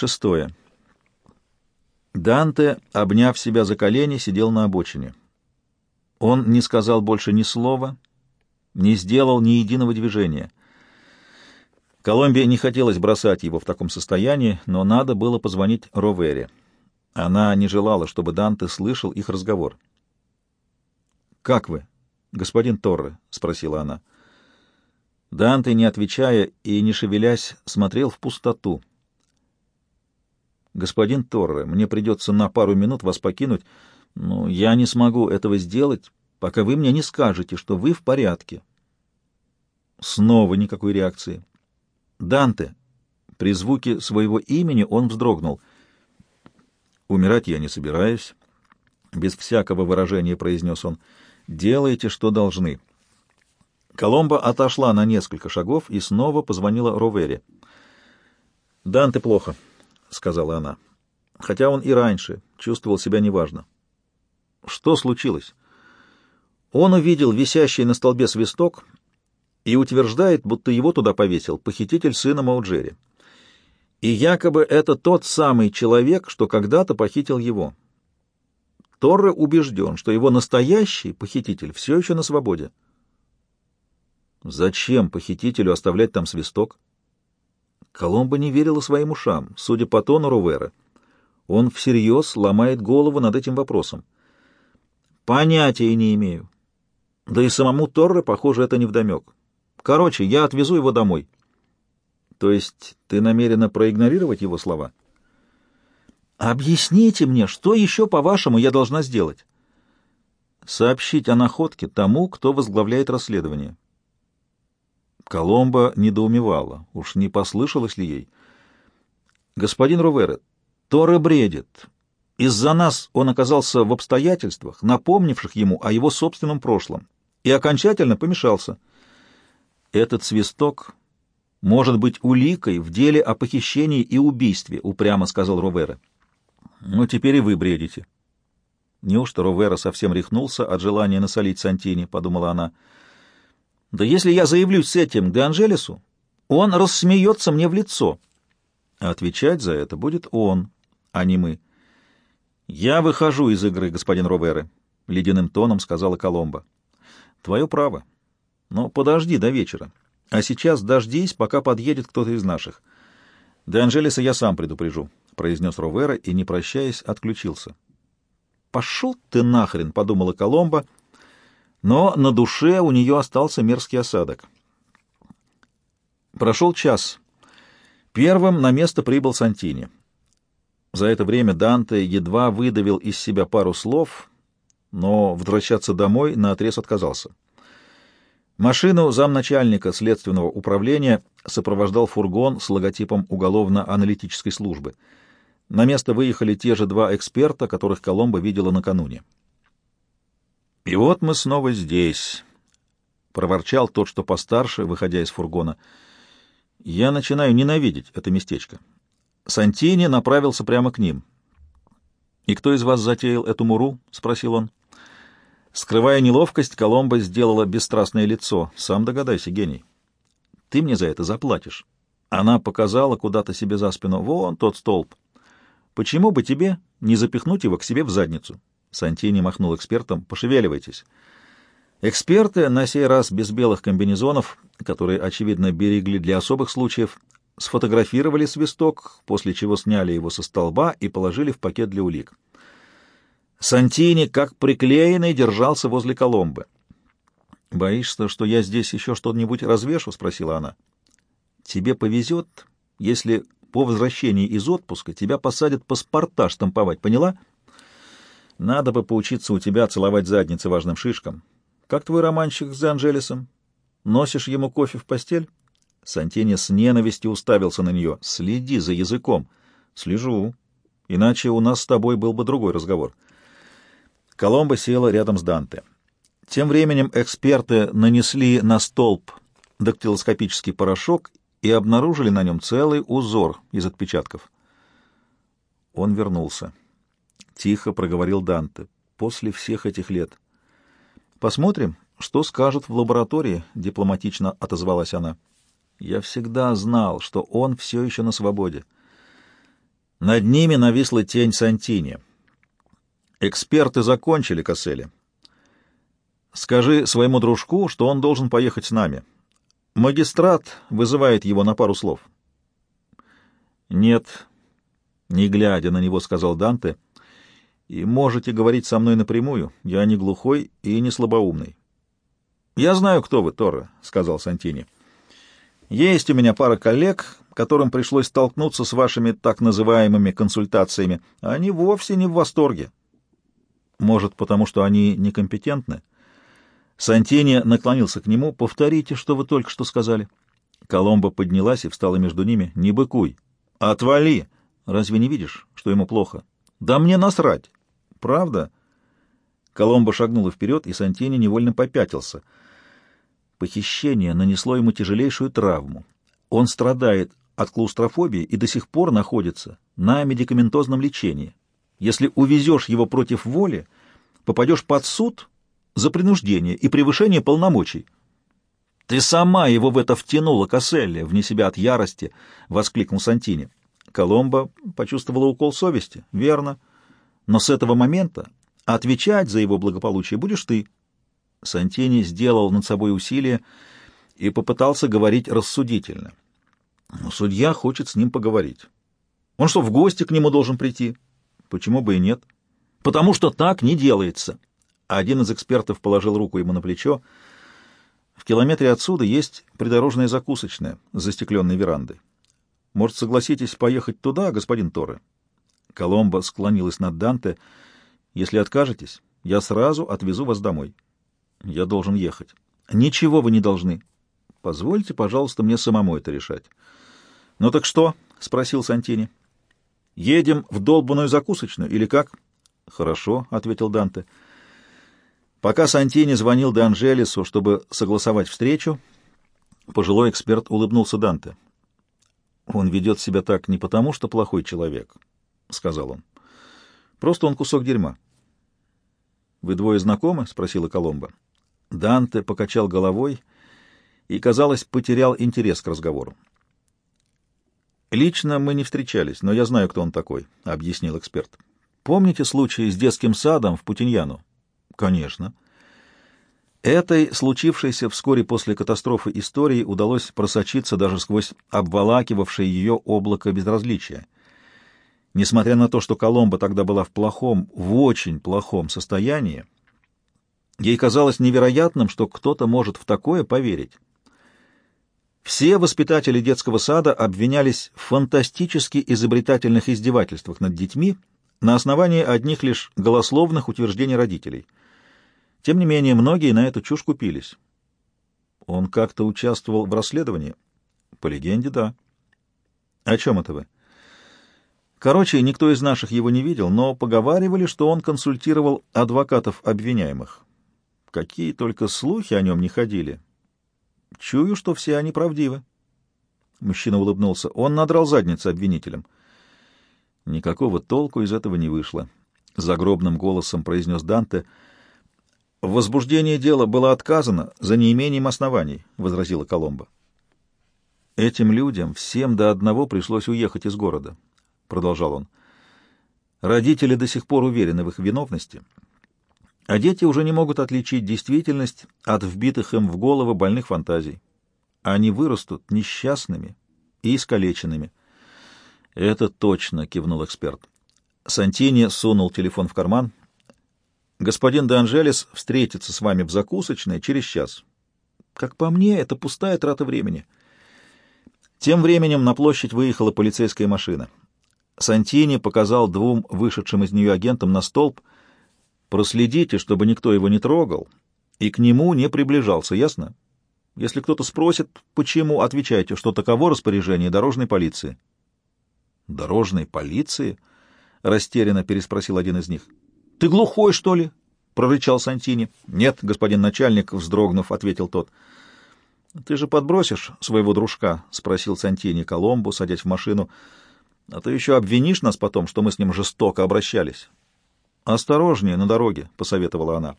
Шестое. Данте, обняв себя за колени, сидел на обочине. Он не сказал больше ни слова, не сделал ни единого движения. Колумбия не хотелось бросать его в таком состоянии, но надо было позвонить Ровере. Она не желала, чтобы Данте слышал их разговор. «Как вы, господин Торре?» — спросила она. Данте, не отвечая и не шевелясь, смотрел в пустоту. «Господин Торре, мне придется на пару минут вас покинуть, но я не смогу этого сделать, пока вы мне не скажете, что вы в порядке». Снова никакой реакции. «Данте!» При звуке своего имени он вздрогнул. «Умирать я не собираюсь», — без всякого выражения произнес он. «Делайте, что должны». Коломба отошла на несколько шагов и снова позвонила Ровере. «Данте плохо», — сказала она, хотя он и раньше чувствовал себя неважно. Что случилось? Он увидел висящий на столбе свисток и утверждает, будто его туда повесил похититель сына Мауджери. И якобы это тот самый человек, что когда-то похитил его. Торре убежден, что его настоящий похититель все еще на свободе. Зачем похитителю оставлять там свисток? Коломбо не верила своим ушам, судя по тону Рувера. Он всерьез ломает голову над этим вопросом. Понятия не имею. Да и самому Торре, похоже, это невдомек. Короче, я отвезу его домой. То есть ты намерена проигнорировать его слова? Объясните мне, что еще, по-вашему, я должна сделать? Сообщить о находке тому, кто возглавляет расследование. Коломба недоумевала, уж не послышалось ли ей. «Господин Рувере, Торе бредит. Из-за нас он оказался в обстоятельствах, напомнивших ему о его собственном прошлом, и окончательно помешался. Этот свисток может быть уликой в деле о похищении и убийстве», — упрямо сказал Рувере. «Ну, теперь и вы бредите». Неужто Ровера совсем рехнулся от желания насолить Сантини, — подумала она, — да если я заявлюсь с этим к Де он рассмеется мне в лицо. А отвечать за это будет он, а не мы. «Я выхожу из игры, господин Роберы», — ледяным тоном сказала Коломба. «Твое право. Но подожди до вечера. А сейчас дождись, пока подъедет кто-то из наших. Де Анжелеса я сам предупрежу», — произнес Ровера и, не прощаясь, отключился. «Пошел ты нахрен», — подумала Коломба, — но на душе у нее остался мерзкий осадок. Прошел час. Первым на место прибыл Сантини. За это время Данте едва выдавил из себя пару слов, но возвращаться домой наотрез отказался. Машину замначальника следственного управления сопровождал фургон с логотипом уголовно-аналитической службы. На место выехали те же два эксперта, которых Коломбо видела накануне. «И вот мы снова здесь», — проворчал тот, что постарше, выходя из фургона. «Я начинаю ненавидеть это местечко». Сантини направился прямо к ним. «И кто из вас затеял эту муру?» — спросил он. Скрывая неловкость, Коломбо сделала бесстрастное лицо. «Сам догадайся, гений. Ты мне за это заплатишь». Она показала куда-то себе за спину. «Вон тот столб. Почему бы тебе не запихнуть его к себе в задницу?» Сантини махнул экспертам. «Пошевеливайтесь». Эксперты, на сей раз без белых комбинезонов, которые, очевидно, берегли для особых случаев, сфотографировали свисток, после чего сняли его со столба и положили в пакет для улик. Сантини, как приклеенный, держался возле Коломбы. «Боишься, что я здесь еще что-нибудь развешу?» — спросила она. «Тебе повезет, если по возвращении из отпуска тебя посадят паспорта штамповать, поняла?» Надо бы поучиться у тебя целовать задницы важным шишкам. Как твой романчик с Анжелесом? Носишь ему кофе в постель? Сантини с ненавистью уставился на нее. Следи за языком. Слежу. Иначе у нас с тобой был бы другой разговор. Коломба села рядом с Данте. Тем временем эксперты нанесли на столб дактилоскопический порошок и обнаружили на нем целый узор из отпечатков. Он вернулся. Тихо проговорил Данте. После всех этих лет. Посмотрим, что скажут в лаборатории, дипломатично отозвалась она. Я всегда знал, что он все еще на свободе. Над ними нависла тень Сантини. Эксперты закончили Кассели. Скажи своему дружку, что он должен поехать с нами. Магистрат вызывает его на пару слов. Нет, не глядя на него, сказал Данте, и можете говорить со мной напрямую. Я не глухой и не слабоумный. Я знаю, кто вы, Торре, сказал Сантини. Есть у меня пара коллег, которым пришлось столкнуться с вашими так называемыми консультациями. Они вовсе не в восторге. Может, потому что они некомпетентны? Сантини наклонился к нему. «Повторите, что вы только что сказали». Коломба поднялась и встала между ними. «Не быкуй! Отвали! Разве не видишь, что ему плохо?» «Да мне насрать!» «Правда?» Коломба шагнула вперед, и Сантини невольно попятился. Похищение нанесло ему тяжелейшую травму. Он страдает от клаустрофобии и до сих пор находится на медикаментозном лечении. Если увезешь его против воли, попадешь под суд за принуждение и превышение полномочий. «Ты сама его в это втянула, Касселли!» — вне себя от ярости воскликнул Сантини. Коломбо почувствовала укол совести. «Верно. Но с этого момента отвечать за его благополучие будешь ты». Сантини сделал над собой усилие и попытался говорить рассудительно. Но судья хочет с ним поговорить. Он что, в гости к нему должен прийти? Почему бы и нет? Потому что так не делается. Один из экспертов положил руку ему на плечо. В километре отсюда есть придорожная закусочная с застекленной верандой. Может, согласитесь поехать туда, господин Торре? Коломбо склонилась над Данте. Если откажетесь, я сразу отвезу вас домой. Я должен ехать. Ничего вы не должны. Позвольте, пожалуйста, мне самому это решать. Ну так что? спросил Сантини. Едем в долбанную закусочную или как? Хорошо, ответил Данте. Пока Сантини звонил Де Анжелесу, чтобы согласовать встречу, пожилой эксперт улыбнулся Данте. Он ведет себя так не потому, что плохой человек, сказал он. Просто он кусок дерьма. Вы двое знакомы? спросила Коломба. Данте покачал головой и, казалось, потерял интерес к разговору. «Лично мы не встречались, но я знаю, кто он такой», — объяснил эксперт. «Помните случай с детским садом в Путиньяну?» «Конечно». Этой, случившейся вскоре после катастрофы истории, удалось просочиться даже сквозь обволакивавшее ее облако безразличия. Несмотря на то, что Коломба тогда была в плохом, в очень плохом состоянии, ей казалось невероятным, что кто-то может в такое поверить. Все воспитатели детского сада обвинялись в фантастически изобретательных издевательствах над детьми на основании одних лишь голословных утверждений родителей. Тем не менее, многие на эту чушь купились. Он как-то участвовал в расследовании? По легенде, да. О чем это вы? Короче, никто из наших его не видел, но поговаривали, что он консультировал адвокатов обвиняемых. Какие только слухи о нем не ходили. Чую, что все они правдивы. Мужчина улыбнулся. Он надрал задницу обвинителям. Никакого толку из этого не вышло. Загробным голосом произнес Данте. В возбуждении дела было отказано за неимением оснований, возразила Коломба. Этим людям всем до одного пришлось уехать из города, продолжал он. Родители до сих пор уверены в их виновности а дети уже не могут отличить действительность от вбитых им в головы больных фантазий. Они вырастут несчастными и искалеченными. «Это точно», — кивнул эксперт. Сантини сунул телефон в карман. «Господин Де Анжелес встретится с вами в закусочной через час. Как по мне, это пустая трата времени». Тем временем на площадь выехала полицейская машина. Сантини показал двум вышедшим из нее агентам на столб — Проследите, чтобы никто его не трогал и к нему не приближался, ясно? Если кто-то спросит, почему, отвечайте, что таково распоряжение дорожной полиции. «Дорожной полиции?» — растерянно переспросил один из них. «Ты глухой, что ли?» — прорычал Сантини. «Нет, господин начальник», — вздрогнув, ответил тот. «Ты же подбросишь своего дружка?» — спросил Сантини Коломбу, садясь в машину. «А ты еще обвинишь нас потом, что мы с ним жестоко обращались?» «Осторожнее на дороге», — посоветовала она.